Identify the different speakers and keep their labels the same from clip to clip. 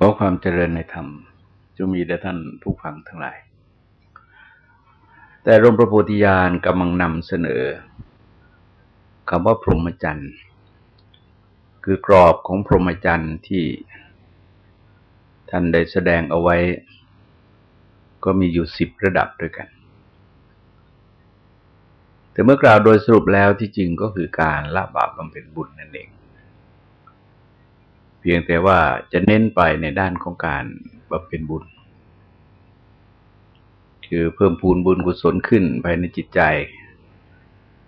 Speaker 1: ขอความเจริญในธรรมจะมีแด่ท่านผู้ฟังทั้งหลาย แต่รมพระโพธิญาณกำลังนำเสนอคำว่าพรหมจรรย์ คือกรอบของพรหมจรรย์ที่ท่านได้แสดงเอาไว้ ก็มีอยู่สิบระดับด้วยกัน แต่เมื่อกล่าวโดยสรุปแล้วที่จริงก็คือการละบาปบำเพ็ญบุญนั่นเอง เพียงแต่ว่าจะเน้นไปในด้านของการบำเพ็ญบุญ คือเพิ่มพูนบุญกุศลขึ้นภายในจิตใจ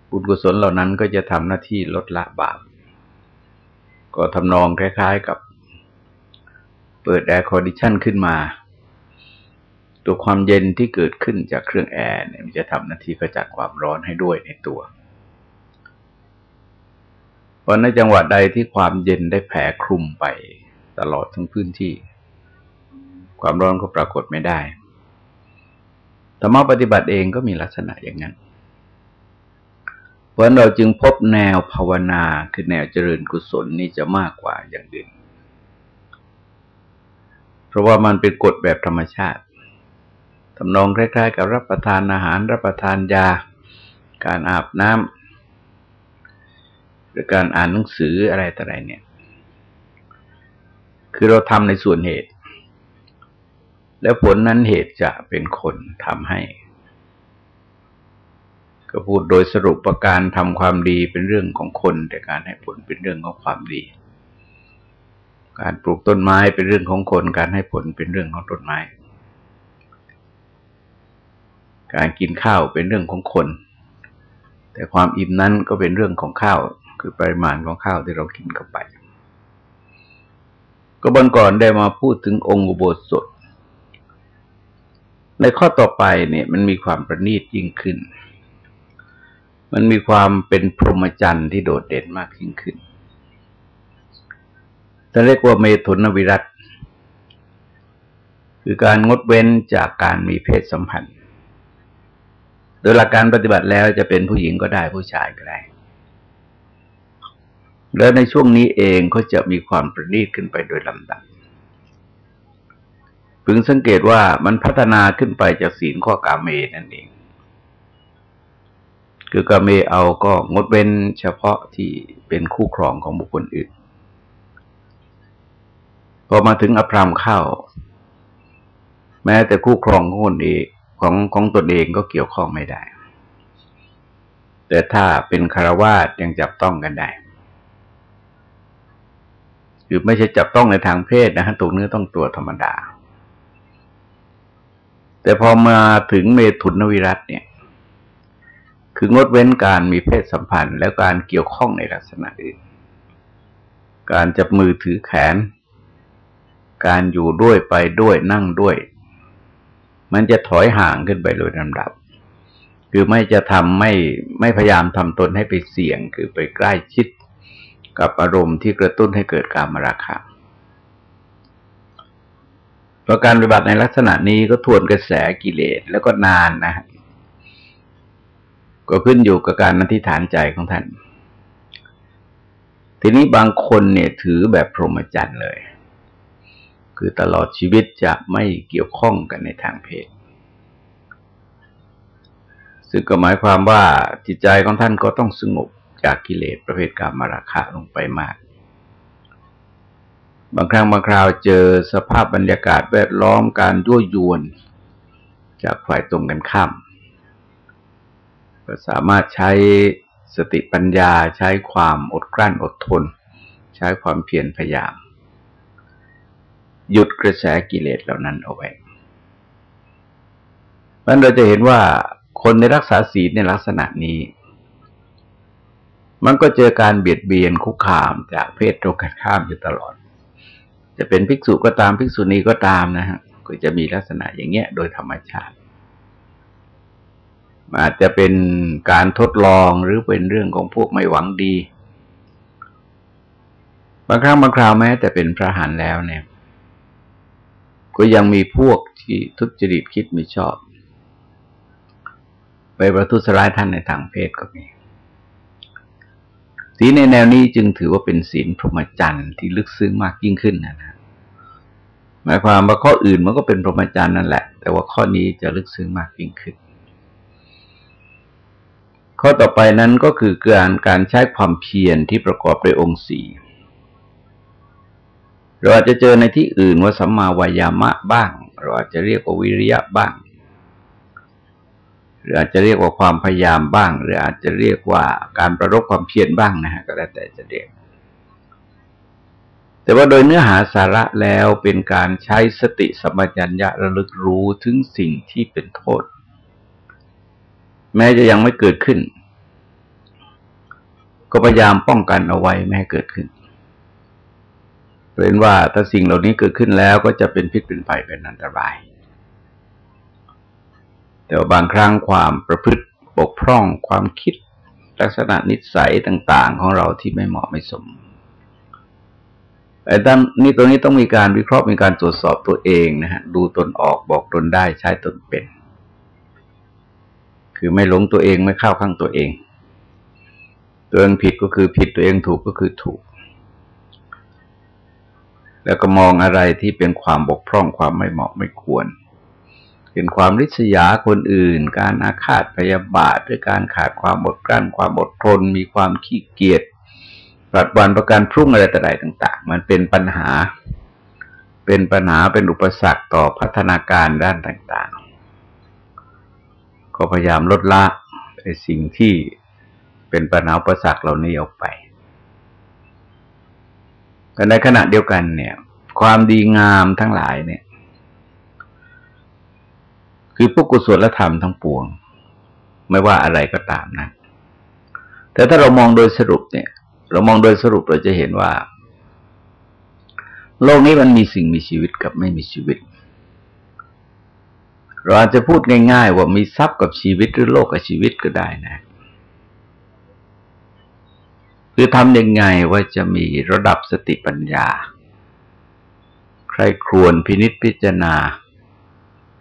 Speaker 1: บุญกุศลเหล่านั้นก็จะทำหน้าที่ลดละบาป ก็ทำนองคล้าย ๆกับเปิด air condition ขึ้นมา ตัวความเย็นที่เกิดขึ้นจากเครื่องแอร์เนี่ยมันจะทำหน้าที่กระจัดความร้อนให้ด้วยในตัว ราะในจังหวัดใดที่ความเย็นได้แผ่คลุมไปตลอดทั้งพื้นที่ ความร้อนก็ปรากฏไม่ได้ธรรมะปฏิบัติเองก็มีลักษณะอย่างนั้น เพราะเราจึงพบแนวภาวนาคือแนวเจริญกุศลนี่จะมากกว่าอย่างอื่น เพราะว่ามันเป็นกฎแบบธรรมชาติทำนองคล้ายๆ กับรับประทานอาหารรับประทานยา การอาบน้ำ รือการอ่านหนังสืออะไรต่ออะไรเนี่ย คือเราทำในส่วนเหตุ แล้วผลนั้นเหตุจะเป็นคนทำให้ ก็พูดโดยสรุปประการทำความดีเป็นเรื่องของคน แต่การให้ผลเป็นเรื่องของความดี การปลูกต้นไม้เป็นเรื่องของคน การให้ผลเป็นเรื่องของต้นไม้ การกินข้าวเป็นเรื่องของคนแต่ความอิ่มนั้นก็เป็นเรื่องของข้าว คือปริมาณของข้าวที่เรากินเข้าไป ก็บนก่อนได้มาพูดถึงองค์อุโบสถ ในข้อต่อไปเนี่ยมันมีความประณีตยิ่งขึ้น มันมีความเป็นพรหมจรรย์ที่โดดเด่นมากยิ่งขึ้นจะเรียกว่าเมตุนวิรัตคือการงดเว้นจากการมีเพศสัมพันธ์ โดยหลักการปฏิบัติแล้วจะเป็นผู้หญิงก็ได้ผู้ชายก็ได้ แล้วในช่วงนี้เองก็จะมีความประณีตขึ้นไปโดยลำดับพึงสังเกตว่ามันพัฒนาขึ้นไปจากศีลข้อกาเมนั่นเอง คือกาเมเอาก็งดเว้นเฉพาะที่เป็นคู่ครองของบุคคลอื่น พอมาถึงอภรรมเข้า แม้แต่คู่ครองของคนเองของของตนเองก็เกี่ยวข้องไม่ได้ แต่ถ้าเป็นคารวาสยังจับต้องกันได้ คือไม่ใช่จับต้องในทางเพศนะฮะตัวเนื้อต้องตัวธรรมดา แต่พอมาถึงเมถุนวิรัตเนี่ย คืองดเว้นการมีเพศสัมพันธ์ แล้วการเกี่ยวข้องในลักษณะอื่น การจับมือถือแขน การอยู่ด้วยไปด้วยนั่งด้วย มันจะถอยห่างขึ้นไปโดยลำดับ คือไม่จะทำไม่ไม่พยายามทำตนให้ไปเสี่ยง คือไปใกล้ชิด กับอารมณ์ที่กระตุ้นให้เกิดการมราคะประการปฏิบัติในลักษณะนี้ก็ทวนกระแสกิเลสแล้วก็นานนะ ก็ขึ้นอยู่กับการอธิษฐานใจของท่าน ทีนี้บางคนเนี่ยถือแบบพรหมจรรย์เลย คือตลอดชีวิตจะไม่เกี่ยวข้องกันในทางเพศ ซึ่งก็หมายความว่าจิตใจของท่านก็ต้องสงบ จากกิเลสประเภทกามราคะลงไปมาก บางครั้งบางคราวเจอสภาพบรรยากาศแวดล้อมการยั่วยวน จากฝ่ายตรงกันข้ามก็สามารถใช้สติปัญญาใช้ความอดกลั้นอดทน ใช้ความเพียรพยายาม หยุดกระแสกิเลสเหล่านั้นเอาไว้มันเราจะเห็นว่าคนในรักษาศีลในลักษณะนี้ มันก็เจอการเบียดเบียนคุกคามจากเพศตรงกันข้ามอยู่ตลอด จะเป็นภิกษุก็ตามภิกษุณีก็ตามนะฮะก็จะมีลักษณะอย่างเงี้ย โดยธรรมชาติ อาจจะเป็นการทดลองหรือเป็นเรื่องของพวกไม่หวังดี บางครั้งบางคราวแม้แต่เป็นพระหันแล้วเนี่ย ก็ยังมีพวกที่ทุจริตคิดไม่ชอบ ไปประทุษร้ายท่านในทางเพศก็มี ศีลในแนวนี้จึงถือว่าเป็นศีลพรหมจรรย์ที่ลึกซึ้งมากยิ่งขึ้นนะนะหมายความว่าข้ออื่นมันก็เป็นพรหมจรรย์นั่นแหละ แต่ว่าข้อนี้จะลึกซึ้งมากยิ่งขึ้น ข้อต่อไปนั้นก็คือการการใช้ความเพียรที่ประกอบด้วยองค์สี่เราอาจจะเจอในที่อื่นว่าสัมมาวายามะบ้าง เราอาจจะเรียกว่าวิริยะบ้าง หรืออาจจะเรียกว่าความพยายามบ้าง หรืออาจจะเรียกว่าการประรบความเพียรบ้างนะฮะก็แล้วแต่จะเรียก แต่ว่าโดยเนื้อหาสาระแล้วเป็นการใช้สติสมัญญะระลึกรู้ถึงสิ่งที่เป็นโทษ แม้จะยังไม่เกิดขึ้น ก็พยายามป้องกันเอาไว้ไม่ให้เกิดขึ้นเป็นว่าถ้าสิ่งเหล่านี้เกิดขึ้นแล้วก็จะเป็นพิษเป็นภัยเป็นอันตราย แต่ว่าบางครั้งความประพฤติบกพร่องความคิดลักษณะนิสัยต่าง ๆ ของเราที่ไม่เหมาะไม่สมไอ้ตั้งนี่ตรงนี้ต้องมีการวิเคราะห์มีการตรวจสอบตัวเองนะฮะดูตนออกบอกตนได้ใช้ตนเป็น คือไม่หลงตัวเองไม่เข้าข้างตัวเอง ตัวเองผิดก็คือผิดตัวเองถูกก็คือถูก แล้วก็มองอะไรที่เป็นความบกพร่องความไม่เหมาะไม่ควร เป็นความริษยาคนอื่น การอาฆาตพยาบาทด้วยการขาดความอดกลั้น ความอดทน มีความขี้เกียจปรัดวันประการพรุ่งอะไรต่างๆต่าง ๆ มันเป็นปัญหา เป็นปัญหาเป็นอุปสรรคต่อพัฒนาการด้านต่างๆ ก็พยายามลดละไอ้สิ่งที่เป็นปัญหาอุปสรรคเหล่านี้ออกไป แต่ในขณะเดียวกันเนี่ย ความดีงามทั้งหลายเนี่ย คือพวกกุศลธรรมทั้งปวง ไม่ว่าอะไรก็ตามนะ แต่ถ้าเรามองโดยสรุปเนี่ย เรามองโดยสรุปเราจะเห็นว่า โลกนี้มันมีสิ่งมีชีวิตกับไม่มีชีวิต เราอาจจะพูดง่าย ๆ ว่ามีทรัพย์กับชีวิตหรือโลกกับชีวิตก็ได้นะคือทำยังไงว่าจะมีระดับสติปัญญา ใครครวนพินิษพิจารณา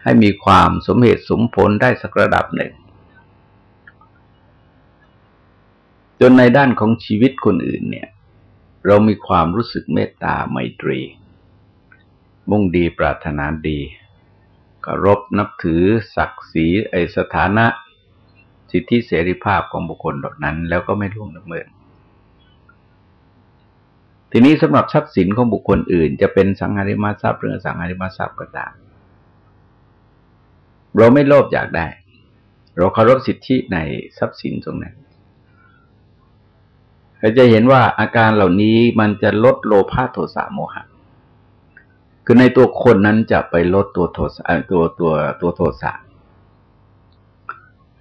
Speaker 1: ให้มีความสมเหตุสมผลได้สักระดับหนึ่ง จนในด้านของชีวิตคนอื่นเนี่ย เรามีความรู้สึกเมตตาไมตรี มุ่งดีปรารถนาดีเคารพนับถือศักดิ์ศรีไอสถานะ สิทธิเสรีภาพของบุคคลเหล่านั้น แล้วก็ไม่ล่วงละเมิดทีนี้สำหรับทรัพย์สินของบุคคลอื่น จะเป็นสังหาริมทรัพย์หรือสังหาริมทรัพย์ก็ตาม เราไม่โลภอยากได้ เราเคารพสิทธิในทรัพย์สินตรงนั้นเราจะเห็นว่าอาการเหล่านี้มันจะลดโลภะโทสะโมหะ คือในตัวคนนั้นจะไปลดตัวโทสะตัวตัวตัวโทสะ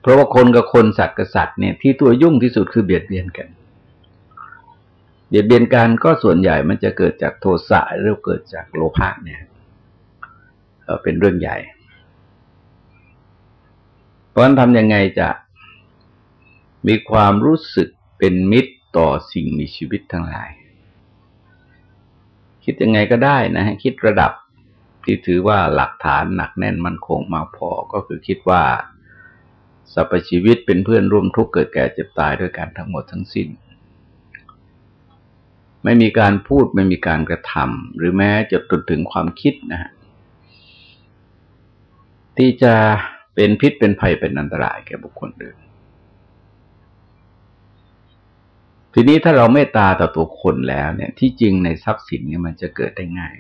Speaker 1: เพราะว่าคนกับคนสัตว์กับสัตว์เนี่ยที่ตัวยุ่งที่สุดคือเบียดเบียนกัน เบียดเบียนกันก็ส่วนใหญ่มันจะเกิดจากโทสะหรือเกิดจากโลภะเนี่ยเป็นเรื่องใหญ่ ราะนั้นทำยังไงจะมีความรู้สึกเป็นมิตรต่อสิ่งมีชีวิตทั้งหลาย คิดยังไงก็ได้นะฮะคิดระดับที่ถือว่าหลักฐานหนักแน่นมั่นคงมาพอก็คือคิดว่าสรรพชีวิตเป็นเพื่อนร่วมทุกข์เกิดแก่เจ็บตายด้วยกันทั้งหมดทั้งสิ้น ไม่มีการพูดไม่มีการกระทำหรือแม้จะตรถึงความคิดนะฮะที่จะ เป็นพิษเป็นภัยเป็นอันตรายแก่บุคคลอื่น ทีนี้ถ้าเราเมตตาต่อตัวคนแล้วเนี่ย ที่จริงในทรัพย์สินเนี่ยมันจะเกิดได้ง่าย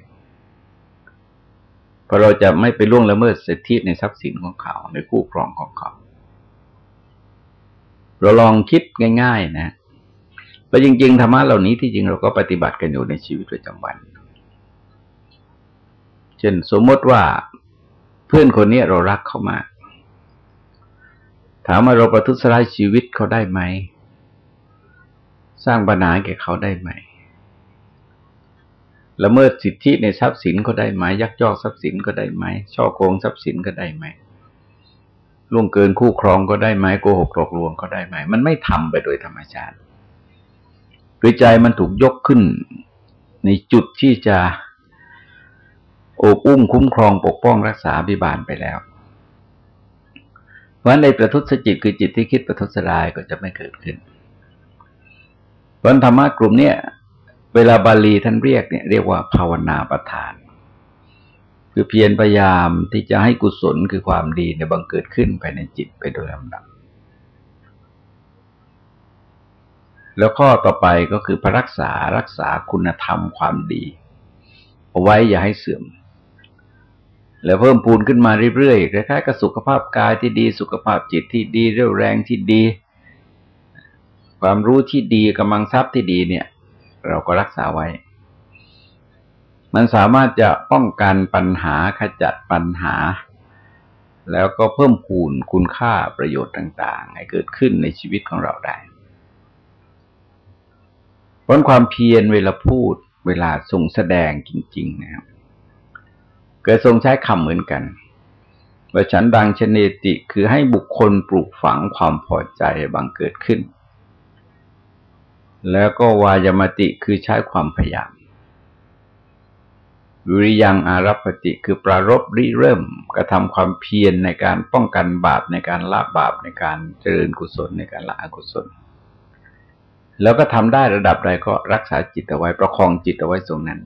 Speaker 1: เพราะเราจะไม่ไปล่วงละเมิดสิทธิในทรัพย์สินของเขา ในคู่ครองของเขา เราลองคิดง่าย ๆ นะแล้วจริง ๆธรรมะเหล่านี้ที่จริงเราก็ปฏิบัติกันอยู่ในชีวิตประจำวัน เช่นสมมติว่าเพื่อนคนนี้เรารักเขามาก ถามว่าเราประทุษร้ายชีวิตเขาได้ไหม สร้างปัญหาแก่เขาได้ไหมละเมิดสิทธิในทรัพย์สินเขาได้ไหมยักยอกทรัพย์สินก็ได้ไหมช่อโกงทรัพย์สินก็ได้ไหมล่วงเกินคู่ครองก็ได้ไหมโกหกหลอกลวงก็ได้ไหม มันไม่ทำไปโดยธรรมชาติคือใจมันถูกยกขึ้น ในจุดที่จะโอบอุ้มคุ้มครองปกป้องรักษาบิบาลไปแล้ว ราะในประทุษจิตคือจิตที่คิดประทุษร้ายก็จะไม่เกิดขึ้น เพราะธรรมะกลุ่มเนี้ยเวลาบาลีท่านเรียกเนี่ยเรียกว่าภาวนาประทาน คือเพียรพยายามที่จะให้กุศลคือความดีเนี่ยบังเกิดขึ้นภายในจิตไปโดยลำดับ แล้วข้อต่อไปก็คือพระรักษารักษาคุณธรรมความดี เอาไว้อย่าให้เสื่อม แล้วเพิ่มพูนขึ้นมาเรื่อยๆคล้ายๆกับสุขภาพกายที่ดี สุขภาพจิตที่ดีเรี่ยวแรงที่ดี ความรู้ที่ดีกำลังทรัพย์ที่ดีเนี่ย เราก็รักษาไว้ มันสามารถจะป้องกันปัญหาขจัดปัญหา แล้วก็เพิ่มพูนคุณค่าประโยชน์ต่างๆ ให้เกิดขึ้นในชีวิตของเราได้เพราะความเพียรเวลาพูดเวลาทรงแสดงจริง ๆ นะครับ กิดทรงใช้คำเหมือนกันว่าฉันดังชเนติคือให้บุคคลปลูกฝังความพอใจบังเกิดขึ้น แล้วก็วายมติคือใช้ความพยายามวิริยังอารัปติคือปรารบริเริ่มกระทำความเพียรในการป้องกันบาปในการละบาปในการเจริญกุศลในการละอกุศล แล้วก็ทำได้ระดับใดก็รักษาจิตเอาไว้ประคองจิตเอาไว้ตรงนั้น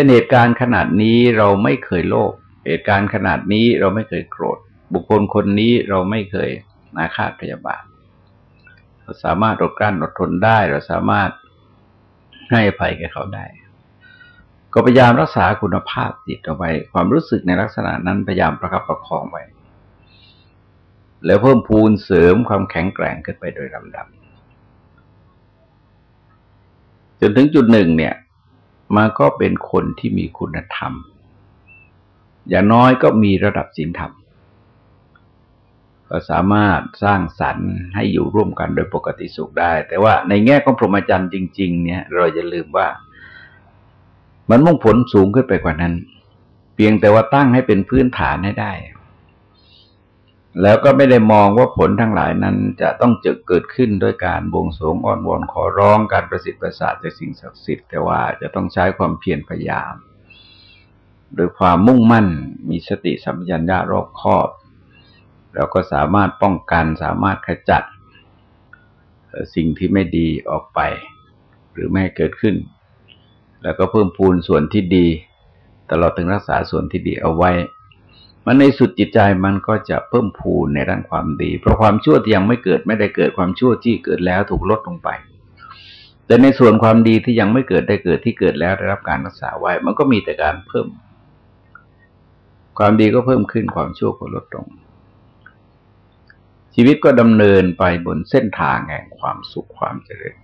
Speaker 1: ช่นเหตุการณ์ขนาดนี้เราไม่เคยโลภเหตุการณ์ขนาดนี้เราไม่เคยโกรธ บุคคลคนนี้เราไม่เคยนาคาพยาบาทเราสามารถอดกลั้นอดทนได้ เราสามารถให้อภัยแก่เขาได้ ก็พยายามรักษาคุณภาพจิตเอาไว้ ความรู้สึกในลักษณะนั้นพยายามประคับประคองไว้ แล้วเพิ่มพูนเสริมความแข็งแกร่งขึ้นไปโดยลำดับจนถึงจุดหนึ่งเนี่ย มันก็เป็นคนที่มีคุณธรรม อย่างน้อยก็มีระดับศีลธรรม ก็สามารถสร้างสรรค์ให้อยู่ร่วมกันโดยปกติสุขได้ แต่ว่าในแง่ของพรหมจรรย์จริง ๆ เนี่ย เราจะลืมว่า มันมุ่งผลสูงขึ้นไปกว่านั้น เพียงแต่ว่าตั้งให้เป็นพื้นฐานให้ได้ แล้วก็ไม่ได้มองว่าผลทั้งหลายนั้นจะต้องเจอเกิดขึ้นด้วยการบวงสรวงอ้อนวอนขอร้องการประสิทธิ์ประสาทจากสิ่งศักดิ์สิทธิ์แต่ว่าจะต้องใช้ความเพียรพยายาม โดยความมุ่งมั่นมีสติสัมปชัญญะรอบคอบแล้วก็สามารถป้องกันสามารถขจัด สิ่งที่ไม่ดีออกไป หรือไม่ให้เกิดขึ้น แล้วก็เพิ่มพูนส่วนที่ดี ตลอดถึงรักษาส่วนที่ดีเอาไว้ มันในสุดจิตใจมันก็จะเพิ่มพูนในด้านความดี เพราะความชั่วที่ยังไม่เกิดไม่ได้เกิดความชั่วที่เกิดแล้วถูกลดลงไป แต่ในส่วนความดีที่ยังไม่เกิดได้เกิดที่เกิดแล้วได้รับการรักษาไว้ มันก็มีแต่การเพิ่ม ความดีก็เพิ่มขึ้นความชั่วก็ลดลง ชีวิตก็ดำเนินไปบนเส้นทางแห่งความสุขความเจริญ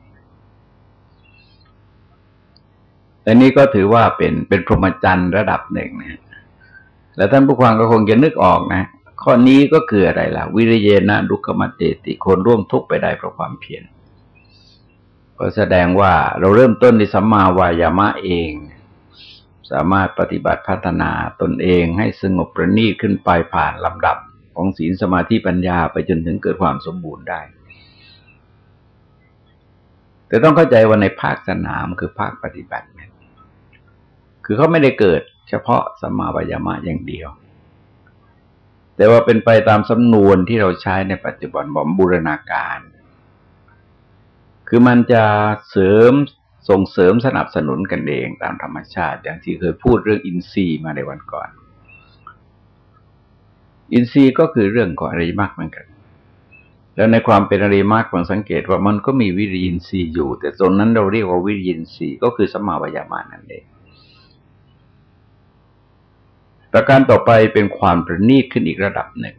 Speaker 1: อันนี้ก็ถือว่าเป็นเป็นพรหมจรรย์ระดับหนึ่งนะ แล้วท่านผู้ฟังก็คงจะนึกออกนะ ข้อนี้ก็คืออะไรล่ะ วิริเยนะดุขมัตเตติคนร่วมทุกข์ไปได้เพราะความเพียรก็แสดงว่าเราเริ่มต้นในสัมมาวายามะเอง สามารถปฏิบัติพัฒนาตนเองให้สงบประณีตขึ้นไปผ่านลำดับของศีลสมาธิปัญญาไปจนถึงเกิดความสมบูรณ์ได้ แต่ต้องเข้าใจว่าในภาคสนามคือภาคปฏิบัติ คือเขาไม่ได้เกิด เฉพาะสัมมาวิยามะอย่างเดียว แต่ว่าเป็นไปตามสำนวนที่เราใช้ในปัจจุบันบอมบูรณาการ คือมันจะเสริมส่งเสริมสนับสนุนกันเองตามธรรมชาติ อย่างที่เคยพูดเรื่องอินทรีย์มาในวันก่อน อินทรีย์ก็คือเรื่องของอริมักเหมือนกันแล้วในความเป็นอริมักผมสังเกตว่ามันก็มีวิริยินทรีย์อยู่ แต่ตรงนั้นเราเรียกว่าวิริยินทรีย์ก็คือสัมมาวิยามานั่นเอง ประการต่อไปเป็นความประณีตขึ้นอีกระดับหนึ่ง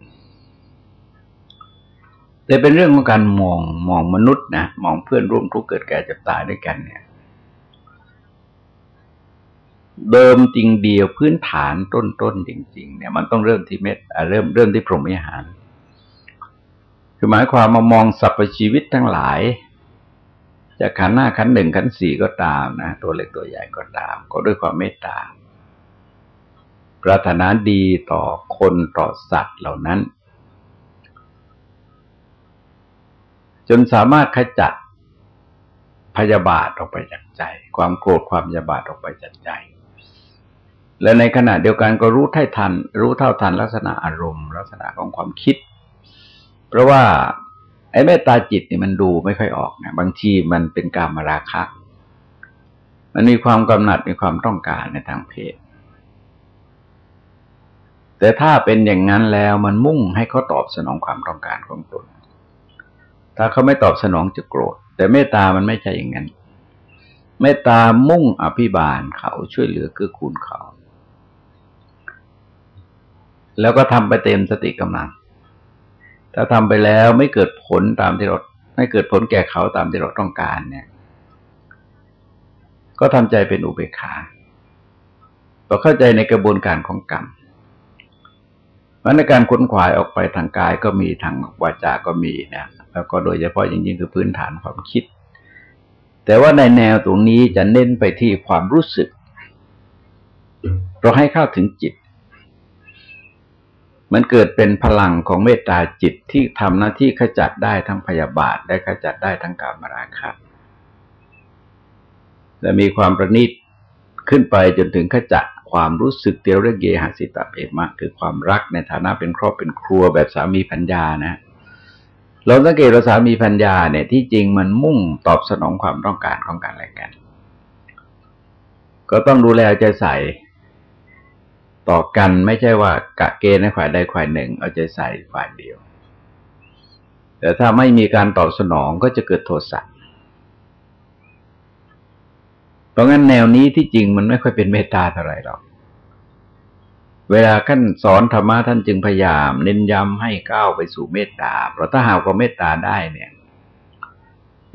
Speaker 1: แต่เป็นเรื่องของการมองมองมนุษย์นะมองเพื่อนร่วมทุกข์เกิดแก่เจ็บตายด้วยกันเนี่ย เดิมจริงเดียวพื้นฐานต้นๆจริง ๆ เนี่ย มันต้องเริ่มที่เม็ดเริ่มเริ่มที่พรหมิหาร คือหมายความมามองสรรพชีวิตทั้งหลายจะขันหน้าขันหนึ่งขันสี่ก็ตามนะ ตัวเล็กตัวใหญ่ก็ตาม ก็ด้วยความเมตตา ปรารถนาดีต่อคนต่อสัตว์เหล่านั้น จนสามารถขจัดพยาบาทออกไปจากใจ ความโกรธความพยาบาทออกไปจากใจ และในขณะเดียวกันก็รู้ท่าทัน รู้เท่าทันลักษณะอารมณ์ ลักษณะของความคิด เพราะว่าไอ้เมตตาจิตนี่มันดูไม่ค่อยออกนะบางทีมันเป็นการมาราคะ มันมีความกำหนัดมีความต้องการในทางเพศ แต่ถ้าเป็นอย่างนั้นแล้วมันมุ่งให้เขาตอบสนองความต้องการของตน ถ้าเขาไม่ตอบสนองจะโกรธ แต่เมตตามันไม่ใช่อย่างนั้น เมตตามุ่งอภิบาลเขาช่วยเหลือเกื้อกูลเขา แล้วก็ทำไปเต็มสติกำลัง ถ้าทำไปแล้วไม่เกิดผลตามที่เราไม่เกิดผลแก่เขาตามที่เราต้องการเนี่ย ก็ทำใจเป็นอุเบกขาเราเข้าใจในกระบวนการของกรรม เพราะในการค้นขวายออกไปทางกายก็มีทางวาจาก็มีนะแล้วก็โดยเฉพาะจริงๆคือพื้นฐานความคิด แต่ว่าในแนวตรงนี้จะเน้นไปที่ความรู้สึก เราให้เข้าถึงจิต มันเกิดเป็นพลังของเมตตาจิตที่ทำหน้าที่ขจัดได้ทั้งพยาบาทได้ขจัดได้ทั้งกามราคะและมีความประณีตขึ้นไปจนถึงขจัด ความรู้สึกเตียวเรียกเยหสิตาเปมะ คือความรักในฐานะเป็นครอบเป็นครัวแบบสามีพัญญานะ เราสังเกตว่าสามีพัญญาเนี่ยที่จริงมันมุ่งตอบสนองความต้องการของกันและกัน ก็ต้องดูแลใจใส่ต่อกันไม่ใช่ว่ากะเกณฑ์ในฝ่ายใดฝ่ายหนึ่ง เอาใจใส่ฝ่ายเดียว แต่ถ้าไม่มีการตอบสนองก็จะเกิดโทสะ เพราะงั้นแนวนี้ที่จริงมันไม่ค่อยเป็นเมตตาเท่าไรหรอกเวลาขั้นสอนธรรมะท่านจึงพยายาม เน้นย้ำให้ก้าวไปสู่เมตตา เพราะถ้าหากว่าเมตตาได้เนี่ย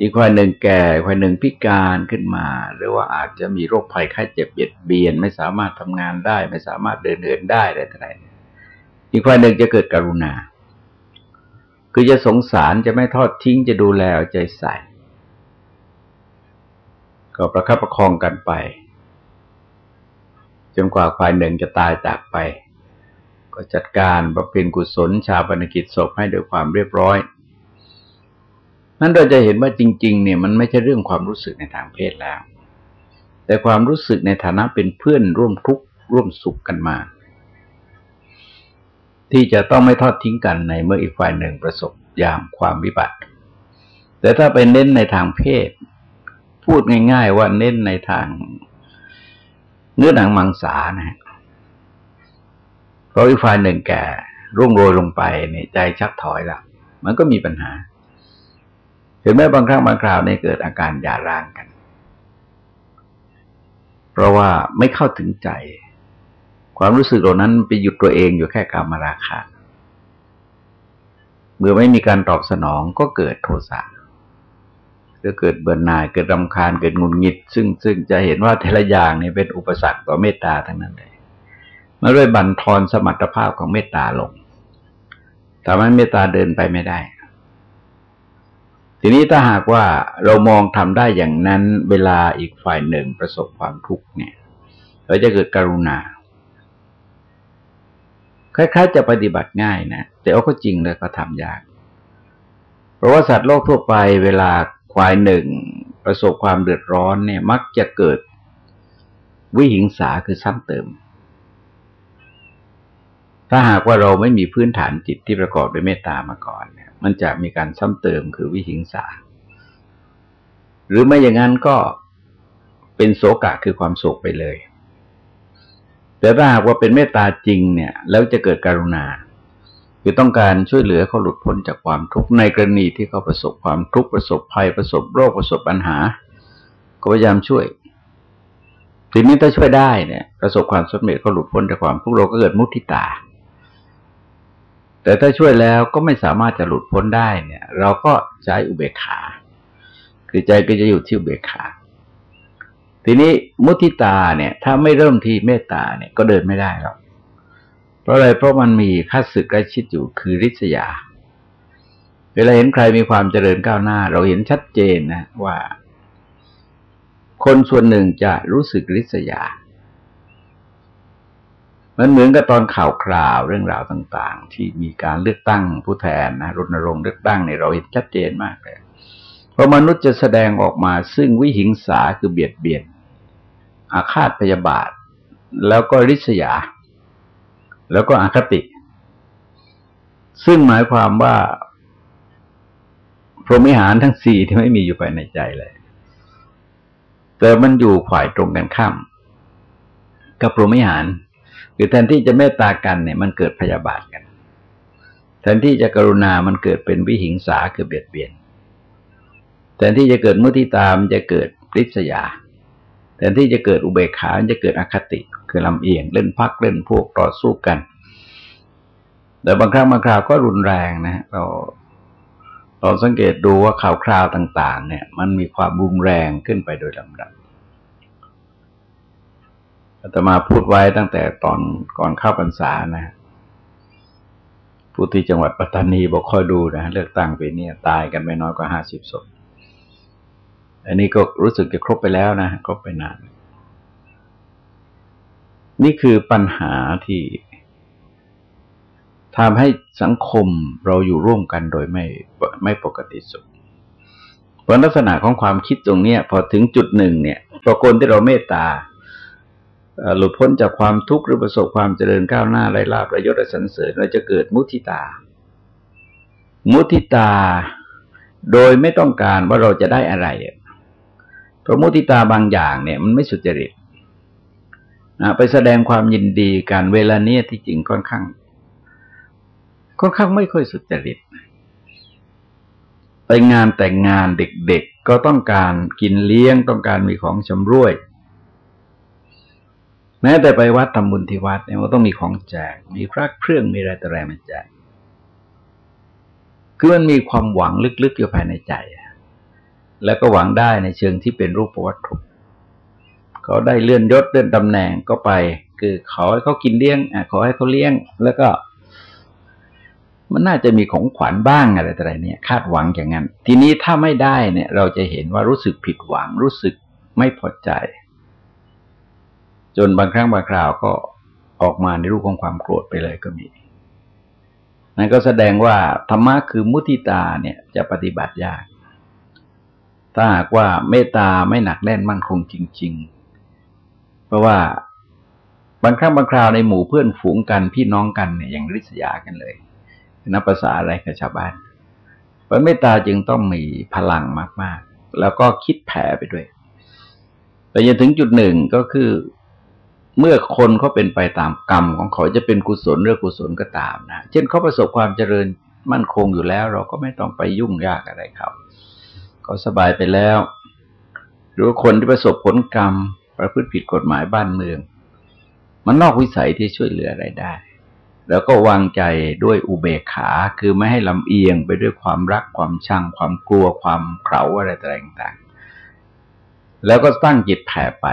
Speaker 1: อีกคนหนึ่งแก่คนหนึ่งพิการขึ้นมา หรือว่าอาจจะมีโรคภัยไข้เจ็บเบียดเบียน ไม่สามารถทำงานได้ ไม่สามารถเดินเดินได้อะไรต่างๆอีกคนหนึ่งจะเกิดกรุณา คือจะสงสารจะไม่ทอดทิ้งจะดูแลเอาใจใส่ ก็ประคับประคองกันไป จนกว่าฝ่ายหนึ่งจะตายจากไป ก็จัดการบำเพ็ญกุศลชาปนกิจศพให้ด้วยความเรียบร้อย นั้นเราจะเห็นว่าจริง ๆ เนี่ยมันไม่ใช่เรื่องความรู้สึกในทางเพศแล้ว แต่ความรู้สึกในฐานะเป็นเพื่อนร่วมทุกข์ร่วมสุขกันมา ที่จะต้องไม่ทอดทิ้งกันในเมื่ออีกฝ่ายหนึ่งประสบยามความวิบัติ แต่ถ้าเป็นเน้นในทางเพศ พูดง่าย ๆ ว่าเน้นในทางเนื้อหนังมังสานะเพราะอีกฝ่ายหนึ่งแก่ร่วงโรยลงไปเนี่ยใจชักถอยละมันก็มีปัญหาถึงแม้บางครั้งบางคราวในเกิดอาการหย่าร้างกัน เพราะว่าไม่เข้าถึงใจ ความรู้สึกเหล่านั้นไปหยุดตัวเองอยู่แค่กามราคะเมื่อไม่มีการตอบสนองก็เกิดโทสะ ก็เกิดเบื่อหน่ายเกิดรำคาญเกิดงุนงิด ซึ่งซึ่งจะเห็นว่าแต่ละอย่างนี่เป็นอุปสรรคต่อเมตตาทั้งนั้นเลยมาด้วยบันทอนสมรรถภาพของเมตตาลงทำให้เมตตาเดินไปไม่ได้ ทีนี้ถ้าหากว่าเรามองทำได้อย่างนั้น เวลาอีกฝ่ายหนึ่งประสบความทุกข์เนี่ยเราจะเกิดกรุณาคล้ายๆ จะปฏิบัติง่ายนะแต่เอาก็จริงเลยก็ทำยาก เพราะว่าสัตว์โลกทั่วไปเวลา ควายหนึ่งประสบความเดือดร้อนเนี่ยมักจะเกิดวิหิงสาคือซ้ำเติม ถ้าหากว่าเราไม่มีพื้นฐานจิตที่ประกอบด้วยเมตตามาก่อนเนี่ย มันจะมีการซ้ำเติมคือวิหิงสา หรือไม่อย่างนั้นก็เป็นโศกะคือความโศกไปเลย แต่ถ้าหากว่าเป็นเมตตาจริงเนี่ย แล้วจะเกิดการุณา คือต้องการช่วยเหลือเขาหลุดพ้นจากความทุกข์ในกรณีที่เขาประสบความทุกข์ประสบภัยประสบโรคประสบปัญหา ก็พยายามช่วยทีนี้ถ้าช่วยได้เนี่ย ประสบความสำเร็จเขาหลุดพ้นจากความทุกข์เราก็เกิดมุทิตา แต่ถ้าช่วยแล้วก็ไม่สามารถจะหลุดพ้นได้เนี่ย เราก็ใช้อุเบกขา คือใจก็จะอยู่ที่อุเบกขา ทีนี้มุทิตาเนี่ย ถ้าไม่เริ่มที่เมตตาเนี่ยก็เดินไม่ได้หรอก ราะอะไรเพราะมันมีค่าศึกใกล้ชิดอยู่คือริษยา เวลาเห็นใครมีความเจริญก้าวหน้า เราเห็นชัดเจนนะว่า คนส่วนหนึ่งจะรู้สึกริษยา มันเหมือนกับตอนข่าวคราวเรื่องราวต่าง ๆ ที่มีการเลือกตั้งผู้แทนนะรณรงค์เลือกตั้งในเราเห็นชัดเจนมากเลยเพราะมนุษย์จะแสดงออกมาซึ่งวิหิงสาคือเบียดเบียน อาฆาตพยาบาท แล้วก็ริษยา แล้วก็อคติ ซึ่งหมายความว่า พรหมิหารทั้งสี่ที่ไม่มีอยู่ภายในใจเลย แต่มันอยู่ฝ่ายตรงกันข้าม กับพรหมิหารคือแทนที่จะเมตตากันเนี่ย มันเกิดพยาบาทกัน แทนที่จะกรุณา มันเกิดเป็นวิหิงสาคือเบียดเบียน แทนที่จะเกิดมุทิตามจะเกิดริษยา แทนที่จะเกิดอุเบกขาจะเกิดอคติ คือลำเอียงเล่นพักเล่นพวกต่อสู้กัน แต่บางครั้งบางคราวก็รุนแรงนะ เราเราสังเกตดูว่าข่าวคราวต่าง ๆ เนี่ย มันมีความรุนแรงขึ้นไปโดยลำดับอาตมาพูดไว้ตั้งแต่ตอนก่อนเข้าพรรษานะผู้ที่จังหวัดปัตตานีบอกคอยดูนะเลือกตั้งไปเนี่ยตายกันไม่น้อยกว่าห้าสิบศพอันนี้ก็รู้สึกจะครบไปแล้วนะครบไปนาน นี่คือปัญหาที่ทำให้สังคมเราอยู่ร่วมกันโดยไม่ไม่ปกติสุขเพราะลักษณะของความคิดตรงเนี้ย พอถึงจุดหนึ่งเนี่ยปรากฏที่เราเมตตาหลุดพ้นจากความทุกข์หรือประสบความเจริญก้าวหน้าไรลาบประโยชน์และสรรเสริญเราจะเกิดมุทิตา มุทิตาโดยไม่ต้องการว่าเราจะได้อะไรเพราะมุทิตาบางอย่างเนี่ย มันไม่สุจริต นะไปแสดงความยินดีการเวลาเนี้ยที่จริงค่อนข้าง ค่อนข้างไม่ค่อยสุจริตไปงานแต่งงานเด็กๆ ก็ต้องการกินเลี้ยงต้องการมีของชำร่วย แม้แต่ไปวัดทำบุญที่วัดเนี่ยก็ต้องมีของแจก มีพระเครื่องมีอะไรต่ออะไรมาแจกคือมันมีความหวังลึกๆอยู่ภายในใจ แล้วก็หวังได้ในเชิงที่เป็นรูปวัตถุ เขาได้เลื่อนยศเลื่อนตำแหน่งก็ไป คือขอให้เขากินเลี้ยงอขอให้เขาเลี้ยง แล้วก็ มันน่าจะมีของขวัญบ้างอะไรต่ออะไรเนี่ย คาดหวังอย่างนั้น ทีนี้ถ้าไม่ได้เนี่ย เราจะเห็นว่ารู้สึกผิดหวัง รู้สึกไม่พอใจ จนบางครั้งบางคราวก็ออกมาในรูปของความโกรธไปเลยก็มีนั่นก็แสดงว่าธรรมะคือมุติตาเนี่ยจะปฏิบัติยาก ถ้าหากว่าเมตตาไม่หนักแน่นมั่นคงจริง ๆ เพราะว่าบางครั้งบางคราวในหมู่เพื่อนฝูงกันพี่น้องกันเนี่ยอยังริษยากันเลยนับภาษาอะไรกับชาวบ้านเพราะเมตตาจึงต้องมีพลังมาก ๆ แล้วก็คิดแผ่ไปด้วย แต่ยังถึงจุดหนึ่งก็คือ เมื่อคนเขาเป็นไปตามกรรมของเขาจะเป็นกุศลหรือกุศลก็ตามนะเช่นเขาประสบความเจริญมั่นคงอยู่แล้ว เราก็ไม่ต้องไปยุ่งยากอะไรเขาเขาสบายไปแล้ว หรือคนที่ประสบผลกรรม ประพฤติผิดกฎหมายบ้านเมือง มันนอกวิสัยที่ช่วยเหลืออะไรได้ แล้วก็วางใจด้วยอุเบกขา คือไม่ให้ลำเอียงไปด้วยความรักความชัง ความกลัวความเข่าอะไรต่างๆ แล้วก็ตั้งจิตแผ่ไป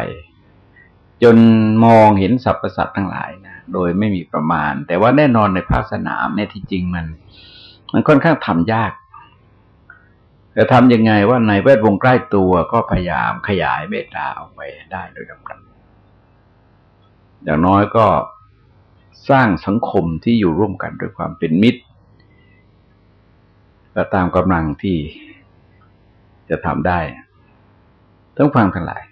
Speaker 1: จนมองเห็นสรรพสัตว์ทั้งหลายนะ โดยไม่มีประมาณ แต่ว่าแน่นอนในภาคสนามเนี่ยที่จริงมัน มันค่อนข้างทำยาก จะทำยังไงว่าในแวดวงใกล้ตัวก็พยายามขยายเมตตาออกไปได้โดยลำดับอย่างน้อยก็สร้างสังคมที่อยู่ร่วมกันด้วยความเป็นมิตร และตามกำลังที่จะทำได้ต้องฟังทั้งหลาย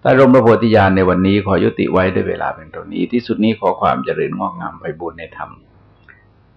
Speaker 1: ใต้ร่มพระโพธิญาณในวันนี้ขอยุติไว้ด้วยเวลาเป็นตรงนี้ ที่สุดนี้ขอความเจริญงอกงามไปบุญในธรรม